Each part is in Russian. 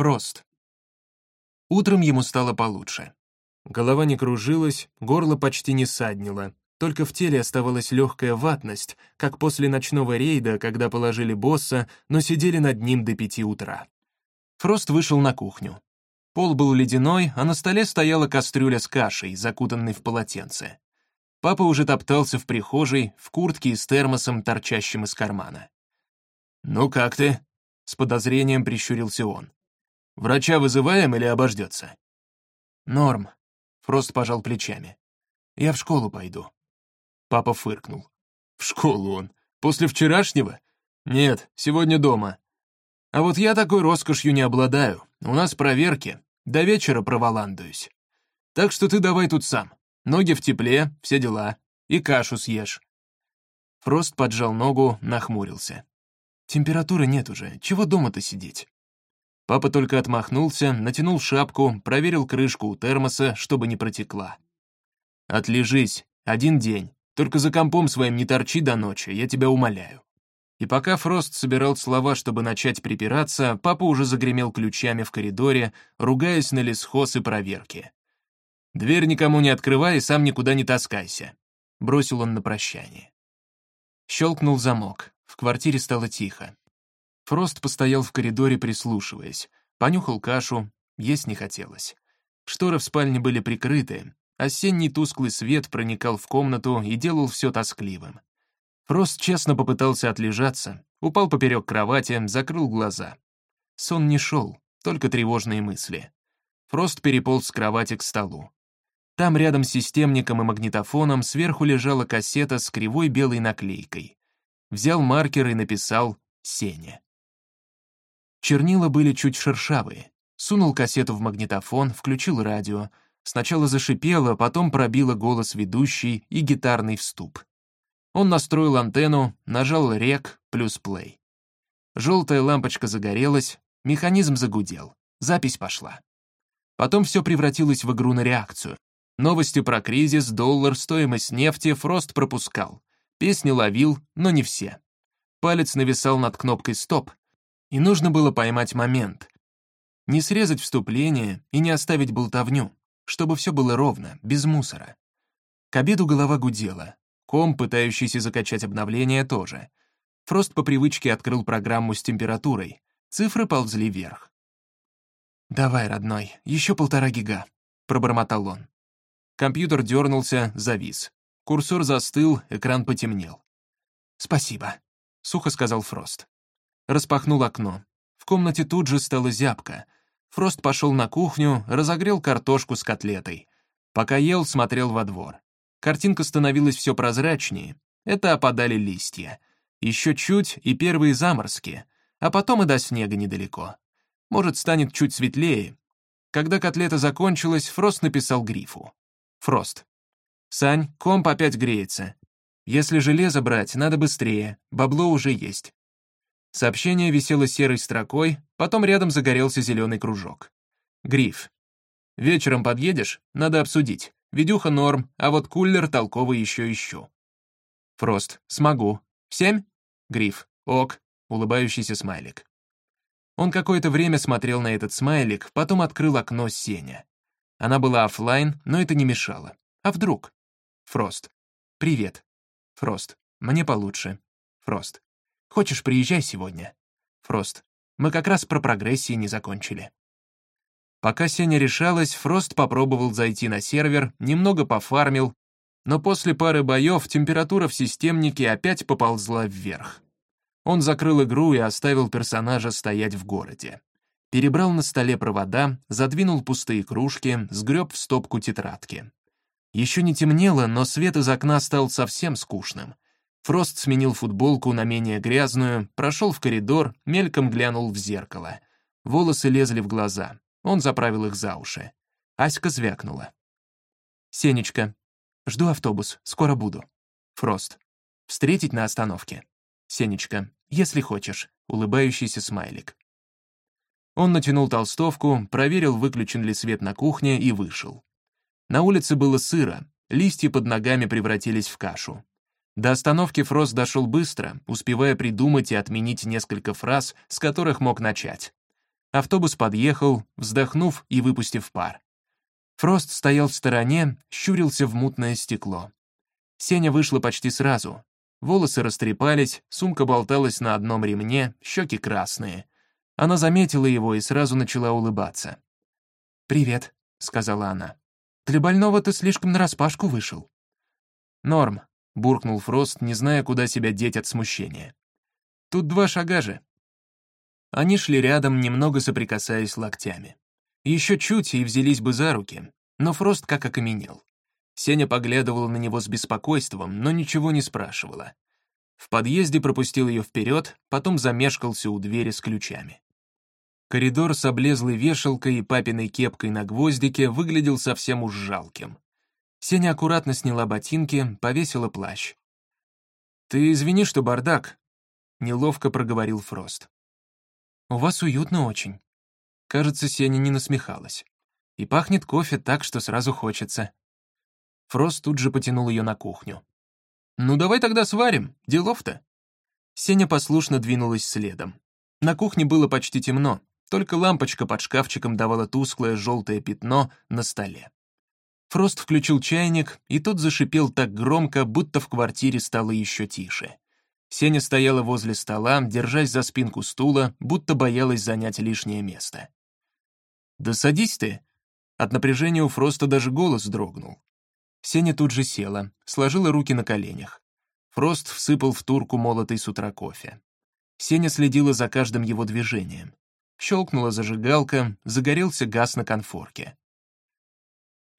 Фрост. Утром ему стало получше. Голова не кружилась, горло почти не саднило, только в теле оставалась легкая ватность, как после ночного рейда, когда положили босса, но сидели над ним до пяти утра. Фрост вышел на кухню. Пол был ледяной, а на столе стояла кастрюля с кашей, закутанной в полотенце. Папа уже топтался в прихожей, в куртке и с термосом, торчащим из кармана. «Ну как ты?» — с подозрением прищурился он. «Врача вызываем или обождется?» «Норм», — Фрост пожал плечами. «Я в школу пойду». Папа фыркнул. «В школу он? После вчерашнего? Нет, сегодня дома. А вот я такой роскошью не обладаю. У нас проверки. До вечера проволандуюсь. Так что ты давай тут сам. Ноги в тепле, все дела. И кашу съешь». Фрост поджал ногу, нахмурился. «Температуры нет уже. Чего дома-то сидеть?» Папа только отмахнулся, натянул шапку, проверил крышку у термоса, чтобы не протекла. «Отлежись. Один день. Только за компом своим не торчи до ночи, я тебя умоляю». И пока Фрост собирал слова, чтобы начать припираться, папа уже загремел ключами в коридоре, ругаясь на лесхоз и проверки. «Дверь никому не открывай и сам никуда не таскайся», — бросил он на прощание. Щелкнул замок. В квартире стало тихо. Фрост постоял в коридоре, прислушиваясь, понюхал кашу, есть не хотелось. Шторы в спальне были прикрыты, Осенний тусклый свет проникал в комнату и делал все тоскливым. Фрост честно попытался отлежаться, упал поперек кровати, закрыл глаза. Сон не шел, только тревожные мысли. Фрост переполз с кровати к столу. Там рядом с системником и магнитофоном сверху лежала кассета с кривой белой наклейкой. Взял маркер и написал «Сеня». Чернила были чуть шершавые. Сунул кассету в магнитофон, включил радио, Сначала зашипело, потом пробило голос ведущий и гитарный вступ. Он настроил антенну, нажал рек плюс плей. Желтая лампочка загорелась, механизм загудел, запись пошла. Потом все превратилось в игру на реакцию. Новости про кризис, доллар, стоимость нефти Фрост пропускал. Песни ловил, но не все. Палец нависал над кнопкой «Стоп», и нужно было поймать момент. Не срезать вступление и не оставить болтовню чтобы все было ровно, без мусора. К обеду голова гудела. Ком, пытающийся закачать обновление, тоже. Фрост по привычке открыл программу с температурой. Цифры ползли вверх. «Давай, родной, еще полтора гига», — пробормотал он. Компьютер дернулся, завис. Курсор застыл, экран потемнел. «Спасибо», — сухо сказал Фрост. Распахнул окно. В комнате тут же стало зябко — Фрост пошел на кухню, разогрел картошку с котлетой. Пока ел, смотрел во двор. Картинка становилась все прозрачнее. Это опадали листья. Еще чуть и первые заморозки, а потом и до снега недалеко. Может, станет чуть светлее. Когда котлета закончилась, Фрост написал грифу. Фрост. «Сань, комп опять греется. Если железо брать, надо быстрее, бабло уже есть. Сообщение висело серой строкой, потом рядом загорелся зеленый кружок. Гриф. «Вечером подъедешь? Надо обсудить. Ведюха норм, а вот кулер толковый еще ищу». Фрост. «Смогу. Семь?» Гриф. «Ок». Улыбающийся смайлик. Он какое-то время смотрел на этот смайлик, потом открыл окно Сеня. Она была офлайн, но это не мешало. А вдруг? Фрост. «Привет». Фрост. «Мне получше». Фрост. Хочешь, приезжай сегодня. Фрост. Мы как раз про прогрессии не закончили. Пока Сеня решалась, Фрост попробовал зайти на сервер, немного пофармил, но после пары боев температура в системнике опять поползла вверх. Он закрыл игру и оставил персонажа стоять в городе. Перебрал на столе провода, задвинул пустые кружки, сгреб в стопку тетрадки. Еще не темнело, но свет из окна стал совсем скучным. Фрост сменил футболку на менее грязную, прошел в коридор, мельком глянул в зеркало. Волосы лезли в глаза. Он заправил их за уши. Аська звякнула. «Сенечка, жду автобус, скоро буду». Фрост. «Встретить на остановке». Сенечка. «Если хочешь». Улыбающийся смайлик. Он натянул толстовку, проверил, выключен ли свет на кухне, и вышел. На улице было сыро, листья под ногами превратились в кашу. До остановки Фрост дошел быстро, успевая придумать и отменить несколько фраз, с которых мог начать. Автобус подъехал, вздохнув и выпустив пар. Фрост стоял в стороне, щурился в мутное стекло. Сеня вышла почти сразу. Волосы растрепались, сумка болталась на одном ремне, щеки красные. Она заметила его и сразу начала улыбаться. «Привет», — сказала она. «Для больного ты слишком нараспашку вышел». «Норм», — буркнул Фрост, не зная, куда себя деть от смущения. «Тут два шага же». Они шли рядом, немного соприкасаясь локтями. Еще чуть и взялись бы за руки, но Фрост как окаменел. Сеня поглядывала на него с беспокойством, но ничего не спрашивала. В подъезде пропустил ее вперед, потом замешкался у двери с ключами. Коридор с облезлой вешалкой и папиной кепкой на гвоздике выглядел совсем уж жалким. Сеня аккуратно сняла ботинки, повесила плащ. «Ты извини, что бардак», — неловко проговорил Фрост. «У вас уютно очень». Кажется, Сеня не насмехалась. «И пахнет кофе так, что сразу хочется». Фрост тут же потянул ее на кухню. «Ну давай тогда сварим, делов-то». Сеня послушно двинулась следом. На кухне было почти темно, только лампочка под шкафчиком давала тусклое желтое пятно на столе. Фрост включил чайник, и тот зашипел так громко, будто в квартире стало еще тише. Сеня стояла возле стола, держась за спинку стула, будто боялась занять лишнее место. «Да садись ты!» От напряжения у Фроста даже голос дрогнул. Сеня тут же села, сложила руки на коленях. Фрост всыпал в турку молотый с утра кофе. Сеня следила за каждым его движением. Щелкнула зажигалка, загорелся газ на конфорке.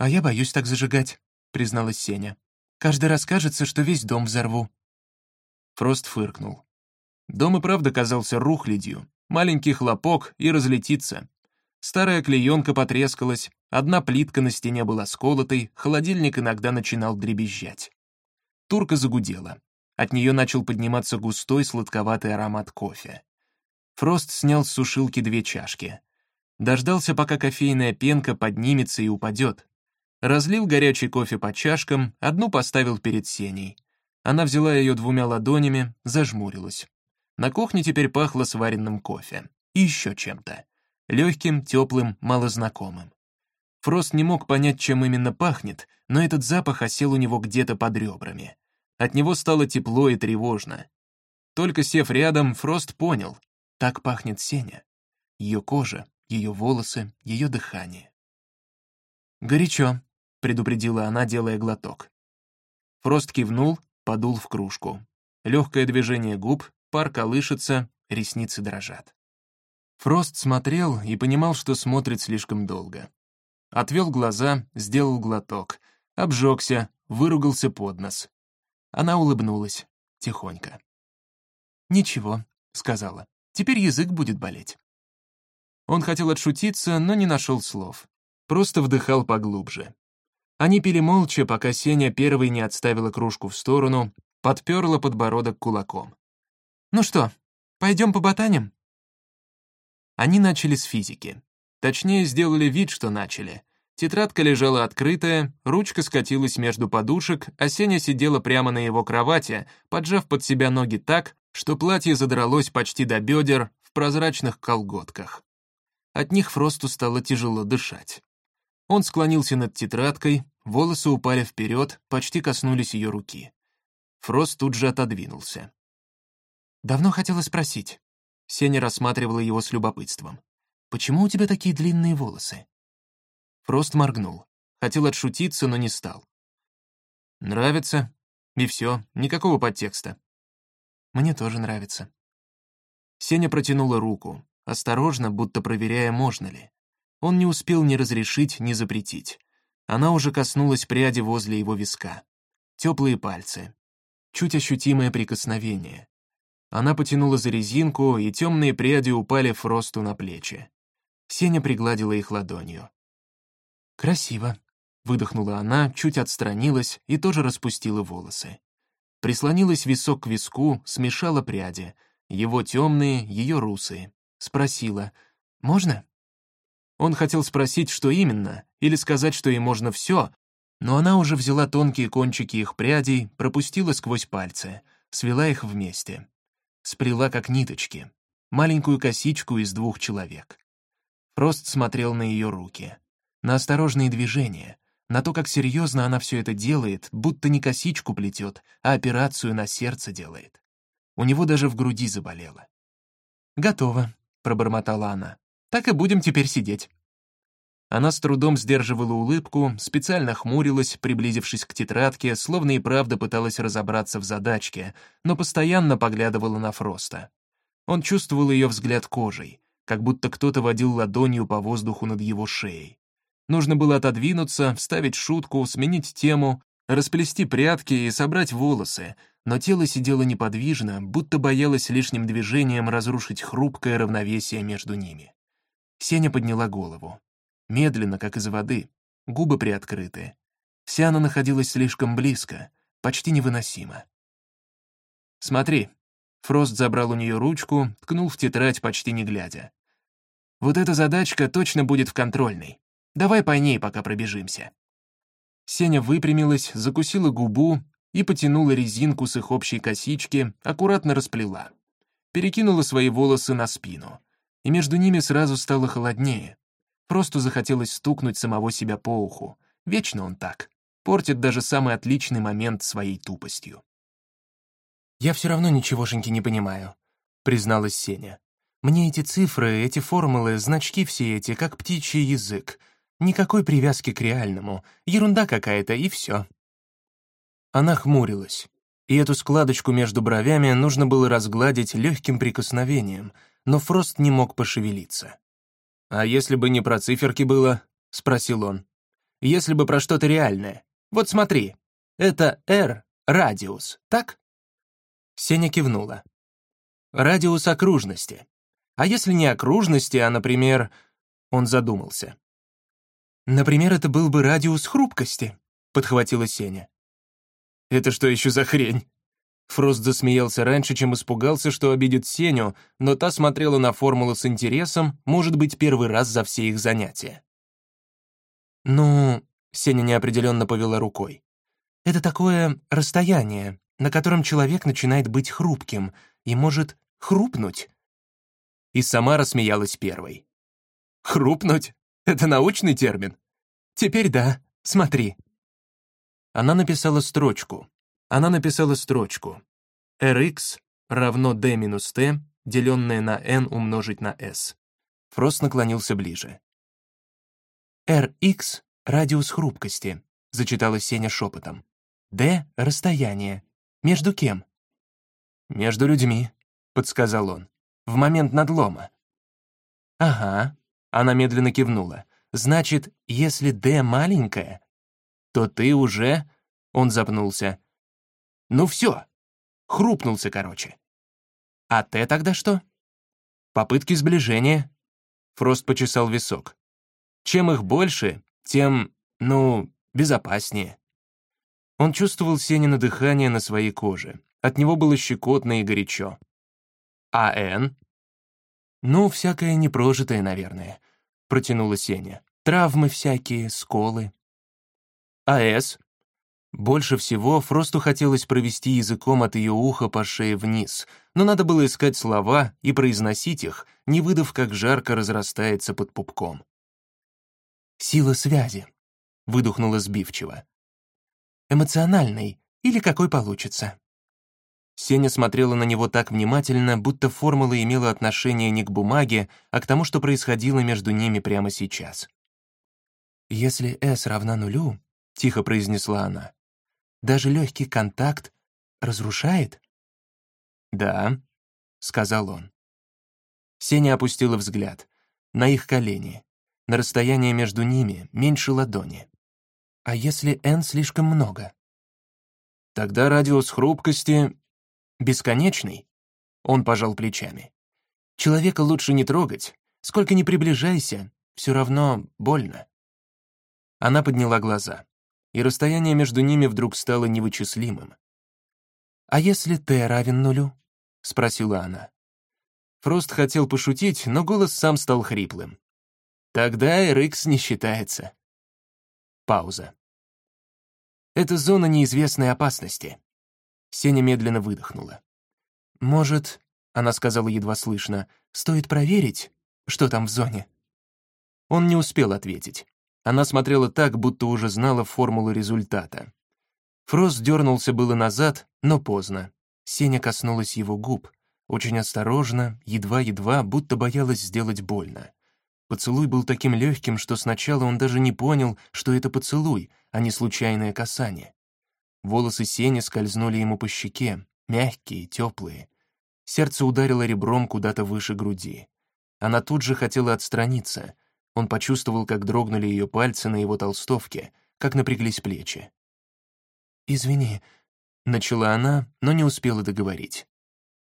«А я боюсь так зажигать», — призналась Сеня. «Каждый раз кажется, что весь дом взорву». Фрост фыркнул. Дом и правда казался рухлядью. Маленький хлопок и разлетится. Старая клеенка потрескалась, одна плитка на стене была сколотой, холодильник иногда начинал дребезжать. Турка загудела. От нее начал подниматься густой сладковатый аромат кофе. Фрост снял с сушилки две чашки. Дождался, пока кофейная пенка поднимется и упадет. Разлил горячий кофе по чашкам, одну поставил перед Сеней. Она взяла ее двумя ладонями, зажмурилась. На кухне теперь пахло сваренным кофе. И еще чем-то легким, теплым, малознакомым. Фрост не мог понять, чем именно пахнет, но этот запах осел у него где-то под ребрами. От него стало тепло и тревожно. Только сев рядом, Фрост понял, так пахнет Сеня. Ее кожа, ее волосы, ее дыхание. «Горячо», — предупредила она, делая глоток. Фрост кивнул, подул в кружку. Легкое движение губ, пар колышется, ресницы дрожат. Фрост смотрел и понимал, что смотрит слишком долго. Отвел глаза, сделал глоток, обжегся, выругался под нос. Она улыбнулась, тихонько. «Ничего», — сказала, — «теперь язык будет болеть». Он хотел отшутиться, но не нашел слов. Просто вдыхал поглубже. Они пили молча, пока Сеня первой не отставила кружку в сторону, подперла подбородок кулаком. «Ну что, пойдем поботаним?» Они начали с физики. Точнее, сделали вид, что начали. Тетрадка лежала открытая, ручка скатилась между подушек, а Сеня сидела прямо на его кровати, поджав под себя ноги так, что платье задралось почти до бедер в прозрачных колготках. От них Фросту стало тяжело дышать. Он склонился над тетрадкой, волосы упали вперед, почти коснулись ее руки. Фрост тут же отодвинулся. «Давно хотела спросить, Сеня рассматривала его с любопытством. «Почему у тебя такие длинные волосы?» Фрост моргнул. Хотел отшутиться, но не стал. «Нравится. И все, никакого подтекста». «Мне тоже нравится». Сеня протянула руку, осторожно, будто проверяя, можно ли. Он не успел ни разрешить, ни запретить. Она уже коснулась пряди возле его виска. Теплые пальцы. Чуть ощутимое прикосновение. Она потянула за резинку, и темные пряди упали Фросту на плечи. Сеня пригладила их ладонью. «Красиво», — выдохнула она, чуть отстранилась и тоже распустила волосы. Прислонилась висок к виску, смешала пряди, его темные, ее русые. Спросила, «Можно?» Он хотел спросить, что именно, или сказать, что ей можно все, но она уже взяла тонкие кончики их прядей, пропустила сквозь пальцы, свела их вместе сплела как ниточки, маленькую косичку из двух человек. Фрост смотрел на ее руки, на осторожные движения, на то, как серьезно она все это делает, будто не косичку плетет, а операцию на сердце делает. У него даже в груди заболело. «Готово», — пробормотала она. «Так и будем теперь сидеть». Она с трудом сдерживала улыбку, специально хмурилась, приблизившись к тетрадке, словно и правда пыталась разобраться в задачке, но постоянно поглядывала на Фроста. Он чувствовал ее взгляд кожей, как будто кто-то водил ладонью по воздуху над его шеей. Нужно было отодвинуться, вставить шутку, сменить тему, расплести прятки и собрать волосы, но тело сидело неподвижно, будто боялось лишним движением разрушить хрупкое равновесие между ними. Сеня подняла голову медленно, как из воды, губы приоткрыты. Вся она находилась слишком близко, почти невыносимо. «Смотри», — Фрост забрал у нее ручку, ткнул в тетрадь, почти не глядя. «Вот эта задачка точно будет в контрольной. Давай по ней, пока пробежимся». Сеня выпрямилась, закусила губу и потянула резинку с их общей косички, аккуратно расплела. Перекинула свои волосы на спину, и между ними сразу стало холоднее, Просто захотелось стукнуть самого себя по уху. Вечно он так. Портит даже самый отличный момент своей тупостью. «Я все равно ничегошеньки не понимаю», — призналась Сеня. «Мне эти цифры, эти формулы, значки все эти, как птичий язык. Никакой привязки к реальному. Ерунда какая-то, и все». Она хмурилась, и эту складочку между бровями нужно было разгладить легким прикосновением, но Фрост не мог пошевелиться. «А если бы не про циферки было?» — спросил он. «Если бы про что-то реальное. Вот смотри, это R — радиус, так?» Сеня кивнула. «Радиус окружности. А если не окружности, а, например...» Он задумался. «Например, это был бы радиус хрупкости», — подхватила Сеня. «Это что еще за хрень?» Фрост засмеялся раньше, чем испугался, что обидит Сеню, но та смотрела на формулу с интересом, может быть, первый раз за все их занятия. «Ну...» — Сеня неопределенно повела рукой. «Это такое расстояние, на котором человек начинает быть хрупким и может хрупнуть». И сама рассмеялась первой. «Хрупнуть? Это научный термин?» «Теперь да, смотри». Она написала строчку, она написала строчку rx равно d минус t, деленное на n умножить на s. Фрост наклонился ближе. Rx — радиус хрупкости, зачитала Сеня шепотом. D — расстояние. Между кем? Между людьми, подсказал он. В момент надлома. Ага, она медленно кивнула. Значит, если D маленькая, то ты уже... Он запнулся. Ну все, хрупнулся, короче. А Т тогда что? Попытки сближения. Фрост почесал висок. Чем их больше, тем, ну, безопаснее. Он чувствовал Сенина дыхание на своей коже. От него было щекотно и горячо. А Н? Ну, всякое непрожитое, наверное, протянула Сеня. Травмы всякие, сколы. А С? Больше всего Фросту хотелось провести языком от ее уха по шее вниз, но надо было искать слова и произносить их, не выдав, как жарко разрастается под пупком. «Сила связи», — выдохнула сбивчиво. «Эмоциональный, или какой получится». Сеня смотрела на него так внимательно, будто формула имела отношение не к бумаге, а к тому, что происходило между ними прямо сейчас. «Если S равна нулю», — тихо произнесла она, даже легкий контакт разрушает?» «Да», — сказал он. Сеня опустила взгляд. На их колени. На расстояние между ними меньше ладони. «А если n слишком много?» «Тогда радиус хрупкости бесконечный», — он пожал плечами. «Человека лучше не трогать. Сколько ни приближайся, все равно больно». Она подняла глаза и расстояние между ними вдруг стало невычислимым. «А если t равен нулю?» — спросила она. Фрост хотел пошутить, но голос сам стал хриплым. «Тогда RX не считается». Пауза. «Это зона неизвестной опасности». Сеня медленно выдохнула. «Может, — она сказала едва слышно, — стоит проверить, что там в зоне?» Он не успел ответить. Она смотрела так, будто уже знала формулу результата. Фрост дернулся было назад, но поздно. Сеня коснулась его губ, очень осторожно, едва-едва, будто боялась сделать больно. Поцелуй был таким легким, что сначала он даже не понял, что это поцелуй, а не случайное касание. Волосы Сени скользнули ему по щеке, мягкие, теплые. Сердце ударило ребром куда-то выше груди. Она тут же хотела отстраниться. Он почувствовал, как дрогнули ее пальцы на его толстовке, как напряглись плечи. «Извини», — начала она, но не успела договорить.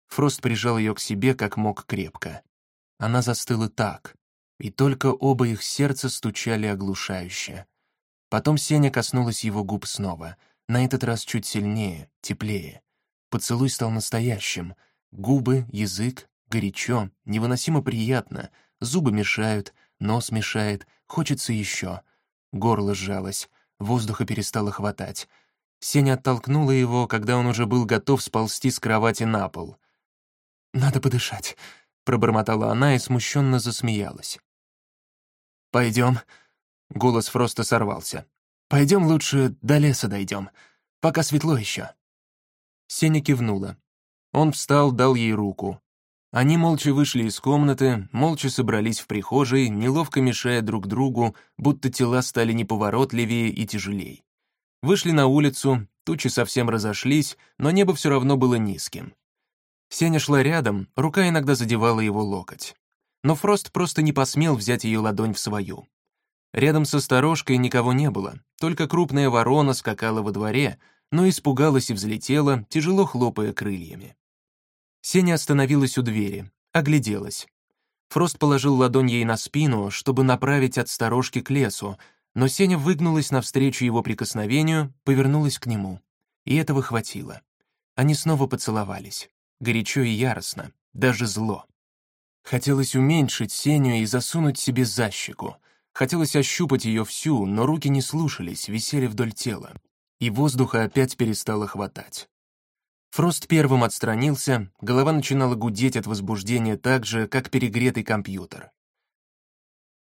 Фрост прижал ее к себе как мог крепко. Она застыла так, и только оба их сердца стучали оглушающе. Потом Сеня коснулась его губ снова, на этот раз чуть сильнее, теплее. Поцелуй стал настоящим. Губы, язык, горячо, невыносимо приятно, зубы мешают, нос мешает, хочется еще. Горло сжалось, воздуха перестало хватать. Сеня оттолкнула его, когда он уже был готов сползти с кровати на пол. «Надо подышать», — пробормотала она и смущенно засмеялась. «Пойдем», — голос Фроста сорвался. «Пойдем лучше до леса дойдем, пока светло еще». Сеня кивнула. Он встал, дал ей руку. Они молча вышли из комнаты, молча собрались в прихожей, неловко мешая друг другу, будто тела стали неповоротливее и тяжелей. Вышли на улицу, тучи совсем разошлись, но небо все равно было низким. Сеня шла рядом, рука иногда задевала его локоть. Но Фрост просто не посмел взять ее ладонь в свою. Рядом со сторожкой никого не было, только крупная ворона скакала во дворе, но испугалась и взлетела, тяжело хлопая крыльями. Сеня остановилась у двери, огляделась. Фрост положил ладонь ей на спину, чтобы направить от сторожки к лесу, но Сеня выгнулась навстречу его прикосновению, повернулась к нему. И этого хватило. Они снова поцеловались горячо и яростно, даже зло. Хотелось уменьшить Сеню и засунуть себе за щеку. Хотелось ощупать ее всю, но руки не слушались, висели вдоль тела. И воздуха опять перестало хватать. Фрост первым отстранился, голова начинала гудеть от возбуждения так же, как перегретый компьютер.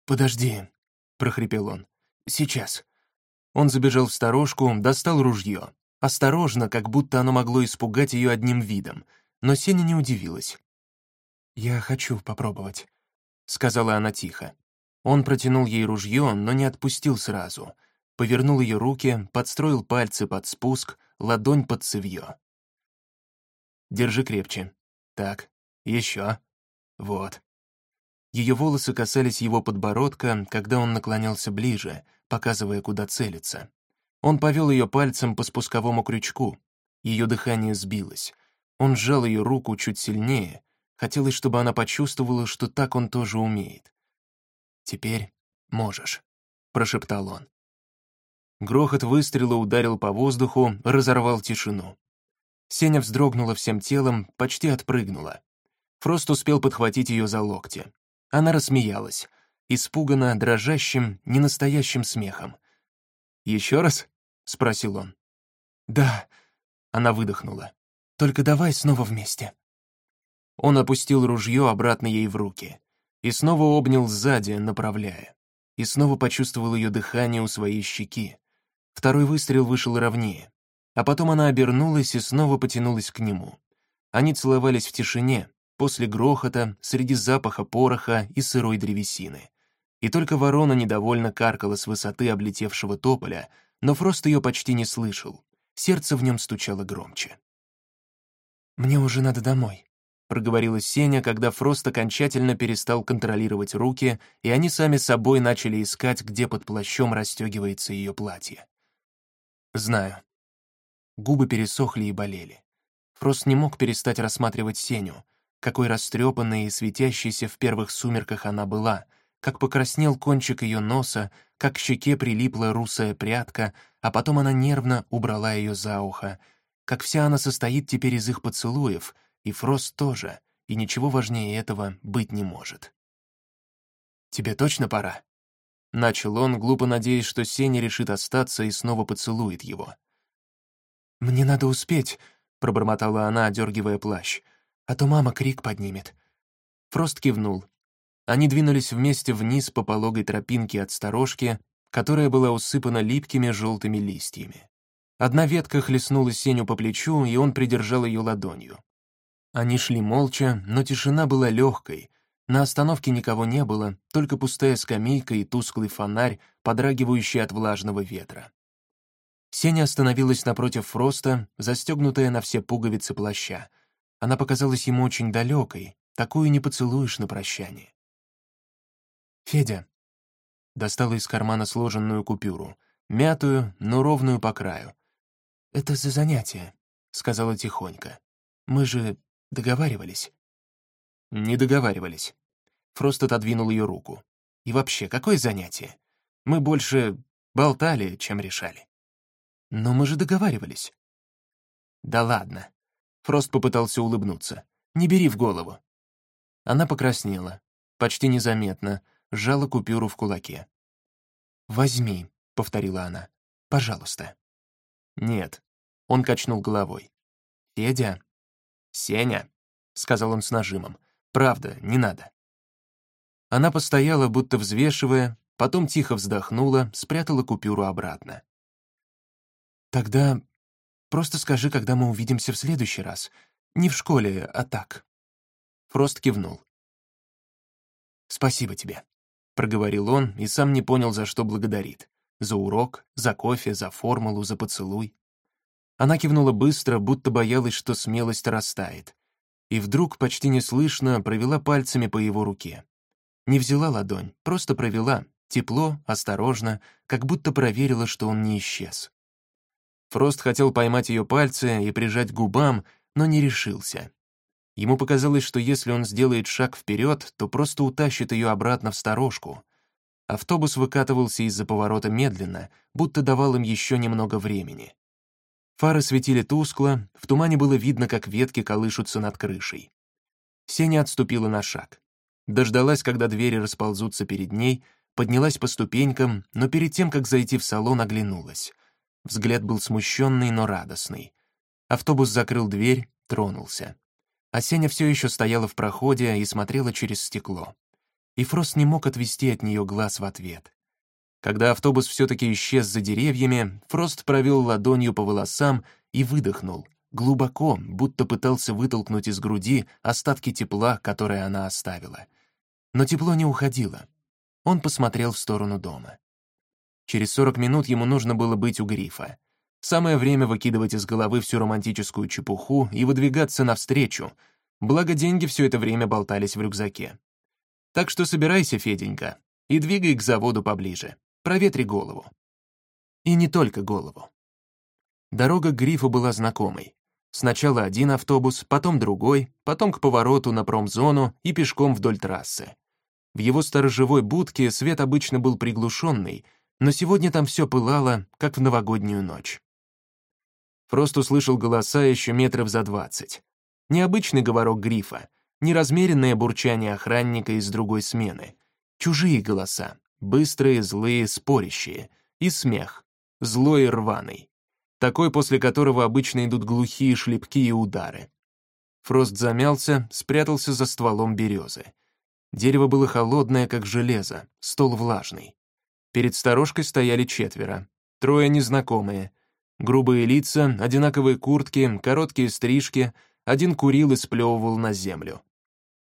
«Подожди», — прохрипел он. «Сейчас». Он забежал в сторожку, достал ружье. Осторожно, как будто оно могло испугать ее одним видом — но Сеня не удивилась. «Я хочу попробовать», — сказала она тихо. Он протянул ей ружье, но не отпустил сразу. Повернул ее руки, подстроил пальцы под спуск, ладонь под цевье. «Держи крепче. Так, еще. Вот». Ее волосы касались его подбородка, когда он наклонялся ближе, показывая, куда целиться. Он повел ее пальцем по спусковому крючку. Ее дыхание сбилось. Он сжал ее руку чуть сильнее, хотелось, чтобы она почувствовала, что так он тоже умеет. «Теперь можешь», — прошептал он. Грохот выстрела ударил по воздуху, разорвал тишину. Сеня вздрогнула всем телом, почти отпрыгнула. Фрост успел подхватить ее за локти. Она рассмеялась, испуганно, дрожащим, ненастоящим смехом. «Еще раз?» — спросил он. «Да», — она выдохнула. Только давай снова вместе». Он опустил ружье обратно ей в руки и снова обнял сзади, направляя. И снова почувствовал ее дыхание у своей щеки. Второй выстрел вышел ровнее. А потом она обернулась и снова потянулась к нему. Они целовались в тишине, после грохота, среди запаха пороха и сырой древесины. И только ворона недовольно каркала с высоты облетевшего тополя, но Фрост ее почти не слышал. Сердце в нем стучало громче. «Мне уже надо домой», — проговорила Сеня, когда Фрост окончательно перестал контролировать руки, и они сами собой начали искать, где под плащом расстегивается ее платье. «Знаю». Губы пересохли и болели. Фрост не мог перестать рассматривать Сеню, какой растрепанной и светящейся в первых сумерках она была, как покраснел кончик ее носа, как к щеке прилипла русая прядка, а потом она нервно убрала ее за ухо — как вся она состоит теперь из их поцелуев, и Фрост тоже, и ничего важнее этого быть не может. «Тебе точно пора?» Начал он, глупо надеясь, что Сеня решит остаться и снова поцелует его. «Мне надо успеть», — пробормотала она, одергивая плащ, «а то мама крик поднимет». Фрост кивнул. Они двинулись вместе вниз по пологой тропинке от сторожки, которая была усыпана липкими желтыми листьями. Одна ветка хлестнула Сеню по плечу, и он придержал ее ладонью. Они шли молча, но тишина была легкой. На остановке никого не было, только пустая скамейка и тусклый фонарь, подрагивающий от влажного ветра. Сеня остановилась напротив Фроста, застегнутая на все пуговицы плаща. Она показалась ему очень далекой, такую не поцелуешь на прощание. «Федя», — достала из кармана сложенную купюру, мятую, но ровную по краю. «Это за занятие», — сказала тихонько. «Мы же договаривались». «Не договаривались». Фрост отодвинул ее руку. «И вообще, какое занятие? Мы больше болтали, чем решали». «Но мы же договаривались». «Да ладно». Фрост попытался улыбнуться. «Не бери в голову». Она покраснела, почти незаметно, сжала купюру в кулаке. «Возьми», — повторила она, — «пожалуйста». «Нет», — он качнул головой. «Федя?» «Сеня», — сказал он с нажимом, — «правда, не надо». Она постояла, будто взвешивая, потом тихо вздохнула, спрятала купюру обратно. «Тогда просто скажи, когда мы увидимся в следующий раз. Не в школе, а так». Фрост кивнул. «Спасибо тебе», — проговорил он и сам не понял, за что благодарит. За урок, за кофе, за формулу, за поцелуй. Она кивнула быстро, будто боялась, что смелость растает. И вдруг, почти неслышно, провела пальцами по его руке. Не взяла ладонь, просто провела, тепло, осторожно, как будто проверила, что он не исчез. Фрост хотел поймать ее пальцы и прижать губам, но не решился. Ему показалось, что если он сделает шаг вперед, то просто утащит ее обратно в сторожку. Автобус выкатывался из-за поворота медленно, будто давал им еще немного времени. Фары светили тускло, в тумане было видно, как ветки колышутся над крышей. Сеня отступила на шаг. Дождалась, когда двери расползутся перед ней, поднялась по ступенькам, но перед тем, как зайти в салон, оглянулась. Взгляд был смущенный, но радостный. Автобус закрыл дверь, тронулся. А все еще стояла в проходе и смотрела через стекло. И Фрост не мог отвести от нее глаз в ответ. Когда автобус все-таки исчез за деревьями, Фрост провел ладонью по волосам и выдохнул, глубоко, будто пытался вытолкнуть из груди остатки тепла, которые она оставила. Но тепло не уходило. Он посмотрел в сторону дома. Через 40 минут ему нужно было быть у грифа. Самое время выкидывать из головы всю романтическую чепуху и выдвигаться навстречу, благо деньги все это время болтались в рюкзаке. Так что собирайся, Феденька, и двигай к заводу поближе. Проветри голову. И не только голову. Дорога к грифу была знакомой. Сначала один автобус, потом другой, потом к повороту на промзону и пешком вдоль трассы. В его сторожевой будке свет обычно был приглушенный — но сегодня там все пылало, как в новогоднюю ночь. Фрост услышал голоса еще метров за двадцать. Необычный говорок грифа, неразмеренное бурчание охранника из другой смены. Чужие голоса, быстрые, злые, спорящие. И смех, злой и рваный. Такой, после которого обычно идут глухие шлепки и удары. Фрост замялся, спрятался за стволом березы. Дерево было холодное, как железо, стол влажный. Перед сторожкой стояли четверо. Трое незнакомые. Грубые лица, одинаковые куртки, короткие стрижки, один курил и сплевывал на землю.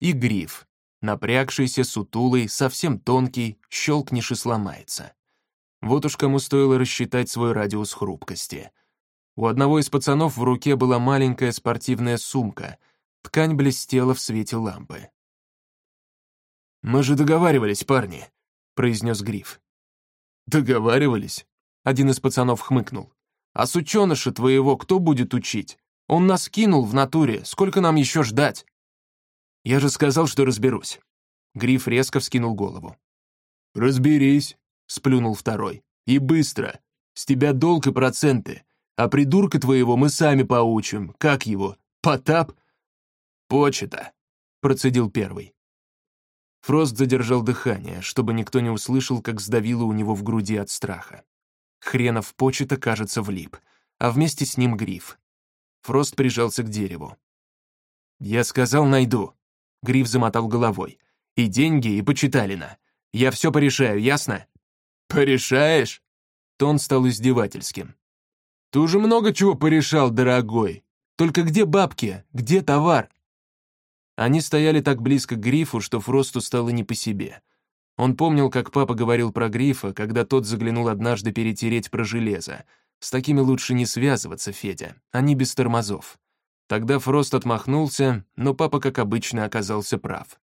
И гриф, напрягшийся, сутулый, совсем тонкий, щелкнешь и сломается. Вот уж кому стоило рассчитать свой радиус хрупкости. У одного из пацанов в руке была маленькая спортивная сумка, ткань блестела в свете лампы. «Мы же договаривались, парни», — произнес Гриф. «Договаривались?» Один из пацанов хмыкнул. «А сученыша твоего кто будет учить? Он нас кинул в натуре, сколько нам еще ждать?» «Я же сказал, что разберусь». Гриф резко вскинул голову. «Разберись», — сплюнул второй. «И быстро. С тебя долг и проценты. А придурка твоего мы сами поучим. Как его? Потап?» «Почета», — процедил первый. Фрост задержал дыхание, чтобы никто не услышал, как сдавило у него в груди от страха. Хренов почета, кажется, влип, а вместе с ним гриф. Фрост прижался к дереву. «Я сказал, найду». Гриф замотал головой. И деньги, и почиталина. Я все порешаю, ясно?» «Порешаешь?» Тон стал издевательским. «Ты уже много чего порешал, дорогой. Только где бабки? Где товар?» Они стояли так близко к Грифу, что Фросту стало не по себе. Он помнил, как папа говорил про Грифа, когда тот заглянул однажды перетереть про железо. С такими лучше не связываться, Федя, они без тормозов. Тогда Фрост отмахнулся, но папа, как обычно, оказался прав.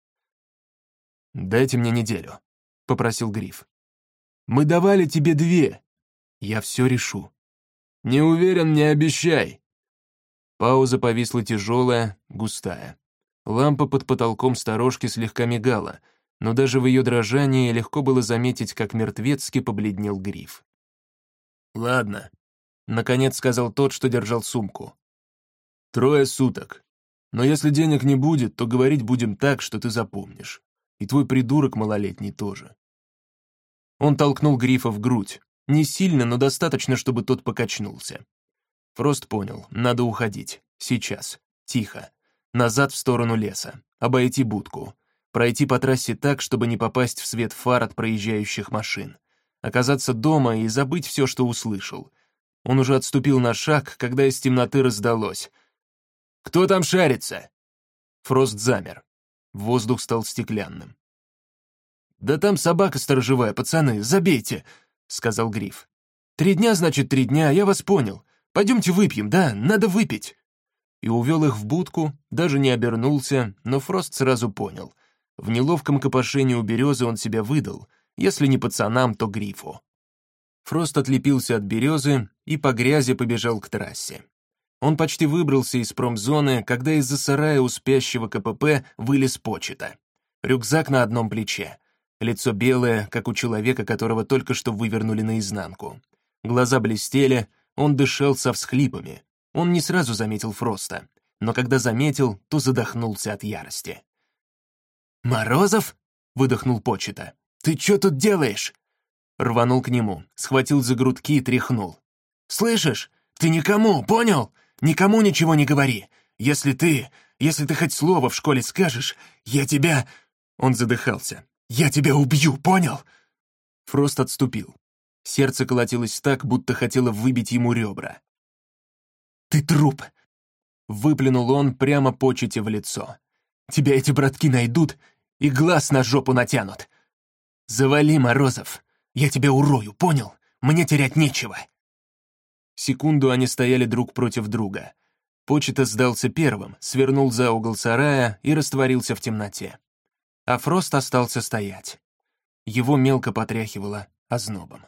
«Дайте мне неделю», — попросил Гриф. «Мы давали тебе две». «Я все решу». «Не уверен, не обещай». Пауза повисла тяжелая, густая. Лампа под потолком сторожки слегка мигала, но даже в ее дрожании легко было заметить, как мертвецки побледнел гриф. «Ладно», — наконец сказал тот, что держал сумку. «Трое суток. Но если денег не будет, то говорить будем так, что ты запомнишь. И твой придурок малолетний тоже». Он толкнул грифа в грудь. Не сильно, но достаточно, чтобы тот покачнулся. Фрост понял, надо уходить. Сейчас. Тихо назад в сторону леса, обойти будку, пройти по трассе так, чтобы не попасть в свет фар от проезжающих машин, оказаться дома и забыть все, что услышал. Он уже отступил на шаг, когда из темноты раздалось. «Кто там шарится?» Фрост замер. Воздух стал стеклянным. «Да там собака сторожевая, пацаны, забейте», — сказал Гриф. «Три дня, значит, три дня, я вас понял. Пойдемте выпьем, да, надо выпить» и увел их в будку, даже не обернулся, но Фрост сразу понял. В неловком копошении у березы он себя выдал, если не пацанам, то грифу. Фрост отлепился от березы и по грязи побежал к трассе. Он почти выбрался из промзоны, когда из-за сарая у спящего КПП вылез почета. Рюкзак на одном плече. Лицо белое, как у человека, которого только что вывернули наизнанку. Глаза блестели, он дышал со всхлипами. Он не сразу заметил Фроста, но когда заметил, то задохнулся от ярости. «Морозов?» — выдохнул Почета. «Ты что тут делаешь?» Рванул к нему, схватил за грудки и тряхнул. «Слышишь? Ты никому, понял? Никому ничего не говори. Если ты, если ты хоть слово в школе скажешь, я тебя...» Он задыхался. «Я тебя убью, понял?» Фрост отступил. Сердце колотилось так, будто хотело выбить ему ребра. «Ты труп!» Выплюнул он прямо почете в лицо. «Тебя эти братки найдут и глаз на жопу натянут. Завали, Морозов, я тебя урою, понял? Мне терять нечего!» Секунду они стояли друг против друга. Почета сдался первым, свернул за угол сарая и растворился в темноте. А Фрост остался стоять. Его мелко потряхивало ознобом.